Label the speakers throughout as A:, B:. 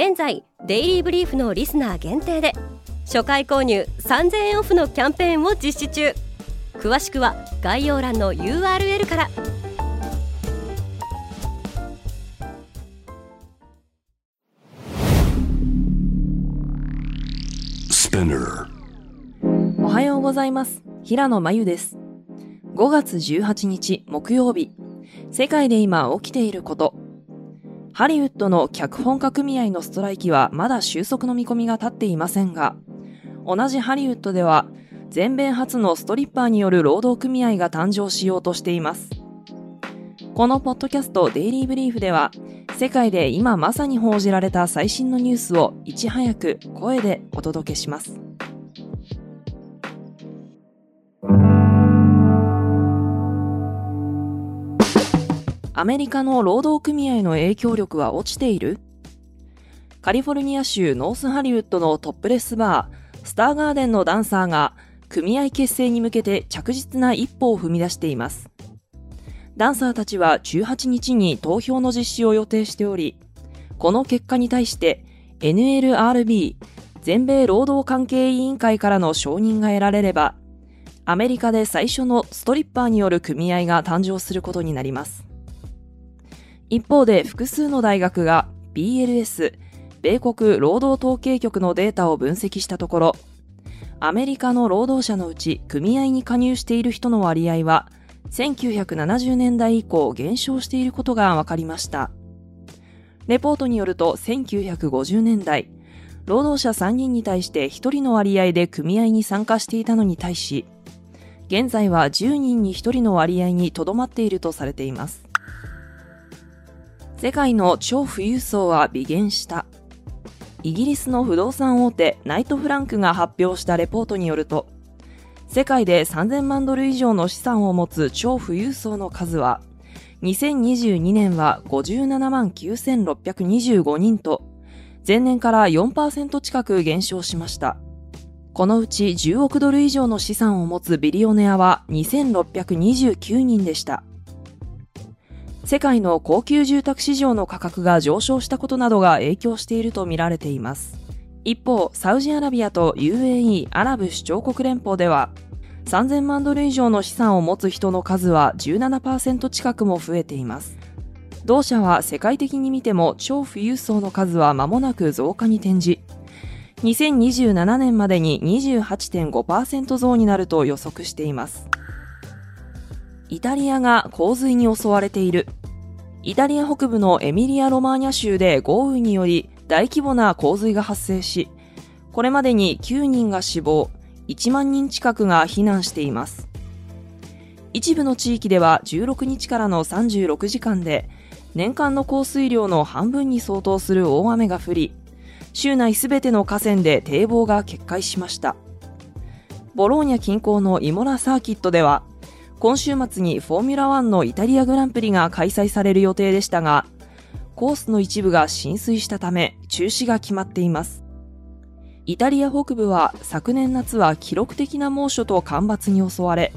A: 現在デイリーブリーフのリスナー限定で初回購入3000円オフのキャンペーンを実施中。詳しくは概要欄の URL から。
B: おはようございます。平野真由です。5月18日木曜日。世界で今起きていることハリウッドの脚本家組合のストライキはまだ収束の見込みが立っていませんが同じハリウッドでは全米初のストリッパーによる労働組合が誕生しようとしています。このポッドキャストデイリーブリーフでは世界で今まさに報じられた最新のニュースをいち早く声でお届けします。アメリカの労働組合の影響力は落ちている？カリフォルニア州ノースハリウッドのトップレスバースターガーデンのダンサーが組合結成に向けて着実な一歩を踏み出しています。ダンサーたちは18日に投票の実施を予定しており、この結果に対して NLRB 全米労働関係委員会からの承認が得られれば、アメリカで最初のストリッパーによる組合が誕生することになります。一方で複数の大学が BLS 米国労働統計局のデータを分析したところ、アメリカの労働者のうち組合に加入している人の割合は、1970年代以降減少していることが分かりました。レポートによると1950年代、労働者3人に対して1人の割合で組合に参加していたのに対し、現在は10人に1人の割合にとどまっているとされています。世界の超富裕層は微減した。イギリスの不動産大手ナイトフランクが発表したレポートによると、世界で3000万ドル以上の資産を持つ超富裕層の数は、2022年は57万9625人と、前年から4%近く減少しました。このうち10億ドル以上の資産を持つビリオネアは2629人でした。世界の高級住宅市場の価格が上昇したことなどが影響しているとみられています。一方、サウジアラビアと UAE アラブ首長国連邦では、3000万ドル以上の資産を持つ人の数は17%近くも増えています。同社は世界的に見ても超富裕層の数は間もなく増加に転じ、2027年までに28.5%増になると予測しています。イタリアが洪水に襲われている。イタリア北部のエミリア・ロマーニャ州で豪雨により大規模な洪水が発生し、これまでに9人が死亡、1万人近くが避難しています。一部の地域では16日からの36時間で年間の降水量の半分に相当する大雨が降り、州内すべての河川で堤防が決壊しました。ボローニャ近郊のイモラサーキットでは今週末にフォーミュラ1のイタリアグランプリが開催される予定でしたが、コースの一部が浸水したため中止が決まっています。イタリア北部は昨年夏は記録的な猛暑と干ばつに襲われ、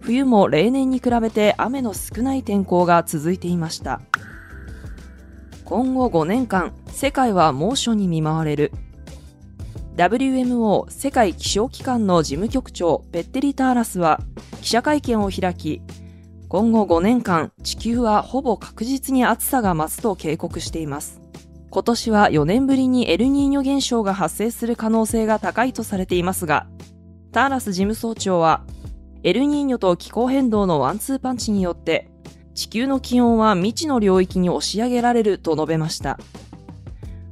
B: 冬も例年に比べて雨の少ない天候が続いていました。今後5年間、世界は猛暑に見舞われる。WMO 世界気象機関の事務局長ペッテリ・ターラスは記者会見を開き、今後5年間地球はほぼ確実に暑さが増すと警告しています。今年は4年ぶりにエルニーニョ現象が発生する可能性が高いとされていますが、ターラス事務総長は、エルニーニョと気候変動のワンツーパンチによって、地球の気温は未知の領域に押し上げられると述べました。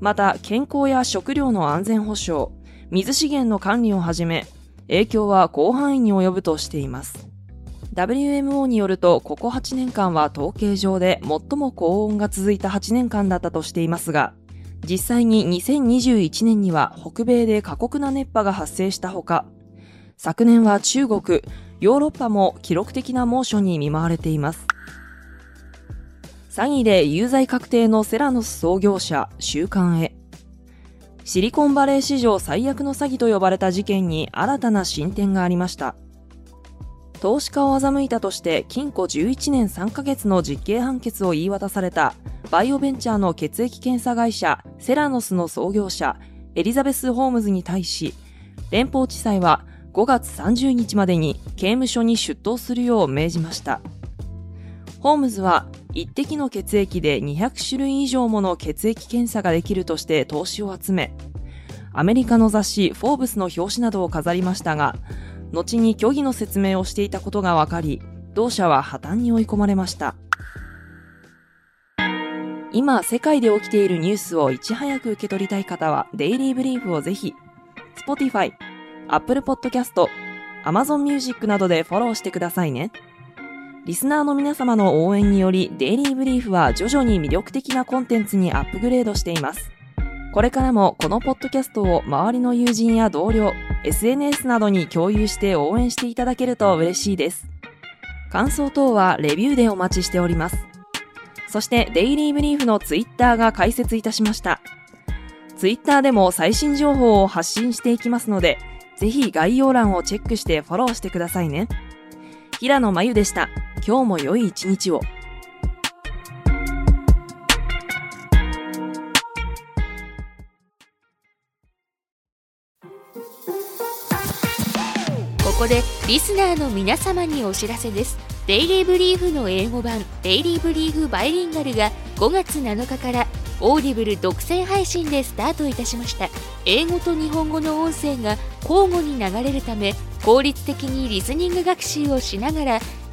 B: また健康や食料の安全保障、水資源の管理をはじめ、影響は広範囲に及ぶとしています。WMO によると、ここ8年間は統計上で最も高温が続いた8年間だったとしていますが、実際に2021年には北米で過酷な熱波が発生したほか、昨年は中国、ヨーロッパも記録的な猛暑に見舞われています。詐欺で有罪確定のセラノス創業者、週刊へ。シリコンバレー史上最悪の詐欺と呼ばれた事件に新たな進展がありました。投資家を欺いたとして禁錮11年3ヶ月の実刑判決を言い渡されたバイオベンチャーの血液検査会社セラノスの創業者エリザベス・ホームズに対し連邦地裁は5月30日までに刑務所に出頭するよう命じました。ホームズは一滴の血液で200種類以上もの血液検査ができるとして投資を集め、アメリカの雑誌フォーブスの表紙などを飾りましたが、後に虚偽の説明をしていたことが分かり、同社は破綻に追い込まれました。今、世界で起きているニュースをいち早く受け取りたい方は、デイリーブリーフをぜひ、Spotify、Apple Podcast、Amazon Music などでフォローしてくださいね。リスナーの皆様の応援により、デイリーブリーフは徐々に魅力的なコンテンツにアップグレードしています。これからもこのポッドキャストを周りの友人や同僚、SNS などに共有して応援していただけると嬉しいです。感想等はレビューでお待ちしております。そしてデイリーブリーフのツイッターが開設いたしました。ツイッターでも最新情報を発信していきますので、ぜひ概要欄をチェックしてフォローしてくださいね。平野真由でした。今日も良い一日を。
C: ここでリスナーの皆様にお知らせですデイリーブリーフの英語版デイリーブリーフバイリンガルが5月7日からオーディブル独占配信でスタートいたしました英語と日本語の音声が交互に流れるため効率的にリスニング学習をしながら